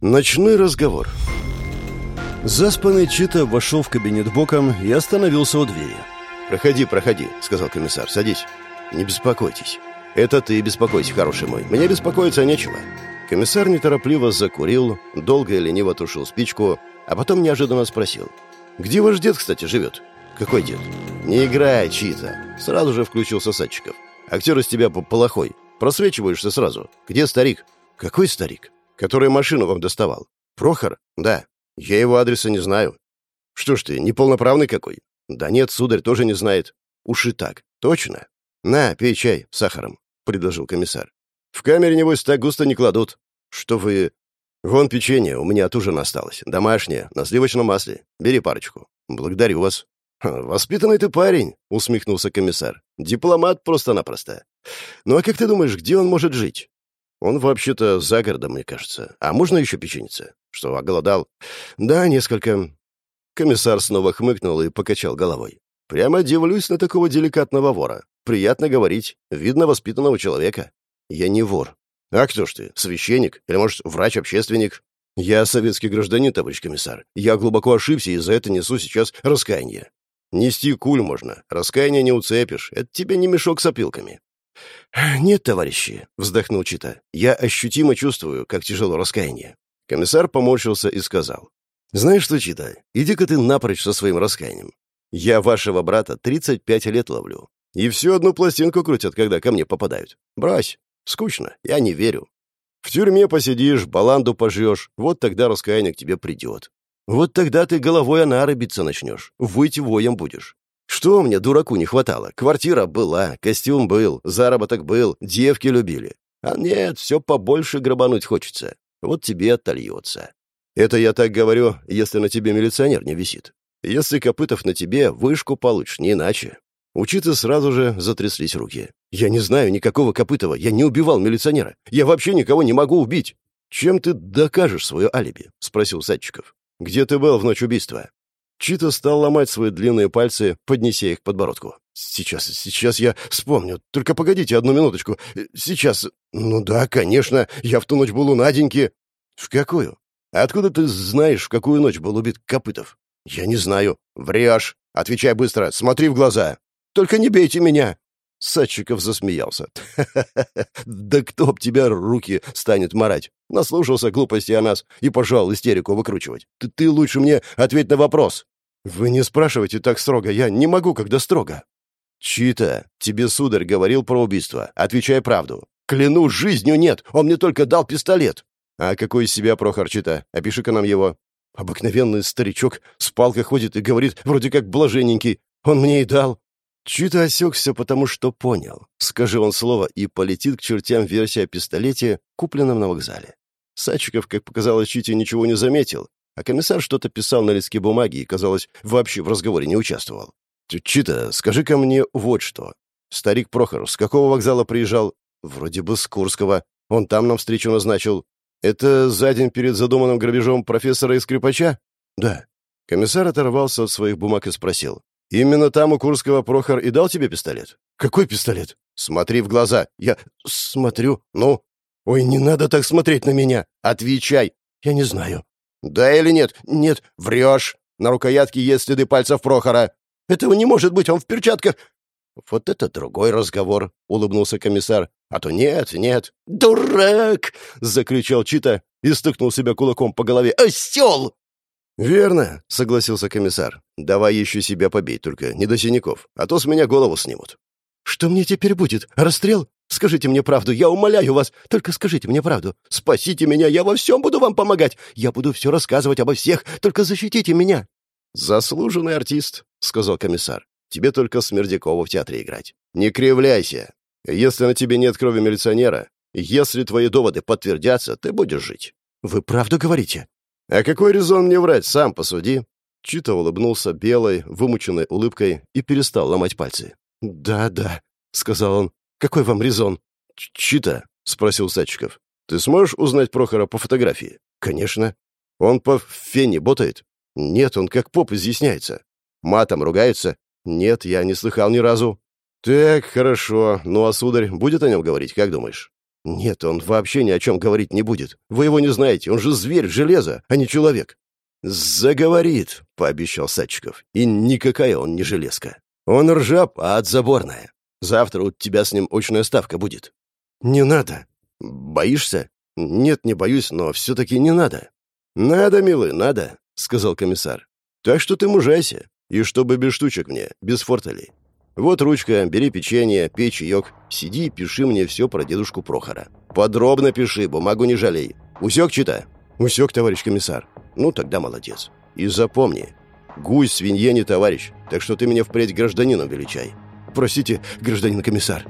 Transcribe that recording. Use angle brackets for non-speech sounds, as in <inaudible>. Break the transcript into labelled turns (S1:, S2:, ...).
S1: Ночной разговор. Заспанный Чита вошел в кабинет боком и остановился у двери. «Проходи, проходи», — сказал комиссар. «Садись. Не беспокойтесь. Это ты беспокойся, хороший мой. Мне беспокоиться нечего». Комиссар неторопливо закурил, долго и лениво тушил спичку, а потом неожиданно спросил. «Где ваш дед, кстати, живет?» «Какой дед?» «Не играй, Чита!» Сразу же включился Садчиков. «Актер из тебя плохой. Просвечиваешься сразу. Где старик?» «Какой старик?» Который машину вам доставал. Прохор? Да. Я его адреса не знаю. Что ж ты, неполноправный какой? Да нет, сударь тоже не знает. Уж и так. Точно? На, пей чай с сахаром, предложил комиссар. В камере, небось, так густо не кладут. Что вы... Вон печенье, у меня от ужина осталось. Домашнее, на сливочном масле. Бери парочку. Благодарю вас. «Воспитанный ты парень», — усмехнулся комиссар. «Дипломат просто-напросто. Ну а как ты думаешь, где он может жить?» Он вообще-то за городом, мне кажется. А можно еще печеница? Что, оголодал? Да, несколько. Комиссар снова хмыкнул и покачал головой. Прямо дивлюсь на такого деликатного вора. Приятно говорить. Видно воспитанного человека. Я не вор. А кто ж ты? Священник? Или, может, врач-общественник? Я советский гражданин, товарищ комиссар. Я глубоко ошибся и за это несу сейчас раскаяние. Нести куль можно. Раскаяние не уцепишь. Это тебе не мешок с опилками. «Нет, товарищи», — вздохнул Чита, — «я ощутимо чувствую, как тяжело раскаяние». Комиссар поморщился и сказал, «Знаешь что, Чита, иди-ка ты напрочь со своим раскаянием. Я вашего брата 35 лет ловлю, и всю одну пластинку крутят, когда ко мне попадают. Брось, скучно, я не верю. В тюрьме посидишь, баланду пожрешь, вот тогда раскаяние к тебе придет. Вот тогда ты головой о нары биться начнешь, выйти воем будешь. Что мне, дураку, не хватало? Квартира была, костюм был, заработок был, девки любили. А нет, все побольше грабануть хочется. Вот тебе отольется. Это я так говорю, если на тебе милиционер не висит. Если Копытов на тебе, вышку получишь, не иначе. Учиться сразу же затряслись руки. «Я не знаю никакого Копытова, я не убивал милиционера. Я вообще никого не могу убить». «Чем ты докажешь свое алиби?» — спросил Садчиков. «Где ты был в ночь убийства?» Чита стал ломать свои длинные пальцы, поднеся их к подбородку. «Сейчас, сейчас я вспомню. Только погодите одну минуточку. Сейчас... Ну да, конечно, я в ту ночь был у Наденьки». «В какую? Откуда ты знаешь, в какую ночь был убит Копытов?» «Я не знаю». «Врешь. Отвечай быстро. Смотри в глаза. Только не бейте меня». Садчиков засмеялся. <laughs> «Да кто б тебя руки станет марать? Наслушался глупости о нас и пожал истерику выкручивать. Ты, ты лучше мне ответь на вопрос». «Вы не спрашивайте так строго. Я не могу, когда строго». «Чита, тебе сударь говорил про убийство. Отвечай правду. Клянусь, жизнью нет. Он мне только дал пистолет». «А какой из себя Прохор Чита? Опиши-ка нам его». «Обыкновенный старичок с палкой ходит и говорит, вроде как блаженненький. Он мне и дал». Чита осекся, потому что понял. Скажи он слово, и полетит к чертям версия о пистолете, купленном на вокзале. Садчиков, как показалось, Чите ничего не заметил, а комиссар что-то писал на листке бумаги и, казалось, вообще в разговоре не участвовал. «Чита, скажи-ка мне вот что. Старик Прохор с какого вокзала приезжал?» «Вроде бы с Курского. Он там нам встречу назначил. Это за день перед задуманным грабежом профессора и скрипача?» «Да». Комиссар оторвался от своих бумаг и спросил. «Именно там у Курского Прохор и дал тебе пистолет?» «Какой пистолет?» «Смотри в глаза». «Я смотрю. Ну?» «Ой, не надо так смотреть на меня! Отвечай!» «Я не знаю». «Да или нет?» «Нет, врешь. На рукоятке есть следы пальцев Прохора». «Этого не может быть, он в перчатках». «Вот это другой разговор», — улыбнулся комиссар. «А то нет, нет». «Дурак!» — закричал Чита и стукнул себя кулаком по голове. «Осел!» «Верно», — согласился комиссар. «Давай еще себя побей, только не до синяков, а то с меня голову снимут». «Что мне теперь будет? Расстрел? Скажите мне правду, я умоляю вас, только скажите мне правду. Спасите меня, я во всем буду вам помогать. Я буду все рассказывать обо всех, только защитите меня». «Заслуженный артист», — сказал комиссар. «Тебе только Смердякова в театре играть. Не кривляйся. Если на тебе нет крови милиционера, если твои доводы подтвердятся, ты будешь жить». «Вы правду говорите?» «А какой резон мне врать? Сам посуди». Чита улыбнулся белой, вымученной улыбкой и перестал ломать пальцы. «Да, да», — сказал он. «Какой вам резон?» «Чита», — спросил Садчиков. «Ты сможешь узнать Прохора по фотографии?» «Конечно». «Он по фене ботает?» «Нет, он как поп изъясняется». «Матом ругается?» «Нет, я не слыхал ни разу». «Так, хорошо. Ну а сударь будет о нем говорить, как думаешь?» «Нет, он вообще ни о чем говорить не будет. Вы его не знаете, он же зверь, железо, а не человек». «Заговорит», — пообещал Садчиков. «И никакая он не железка. Он ржаб, а отзаборная. Завтра у тебя с ним очная ставка будет». «Не надо». «Боишься?» «Нет, не боюсь, но все-таки не надо». «Надо, милый, надо», — сказал комиссар. «Так что ты мужайся. И чтобы без штучек мне, без фортелей. Вот ручка, бери печенье, пей чаек, сиди и пиши мне все про дедушку Прохора. Подробно пиши, бумагу не жалей. Усек, чита?» «Усек, товарищ комиссар». «Ну, тогда молодец. И запомни, гусь свинье не товарищ, так что ты меня впредь гражданином величай». «Простите, гражданин комиссар»,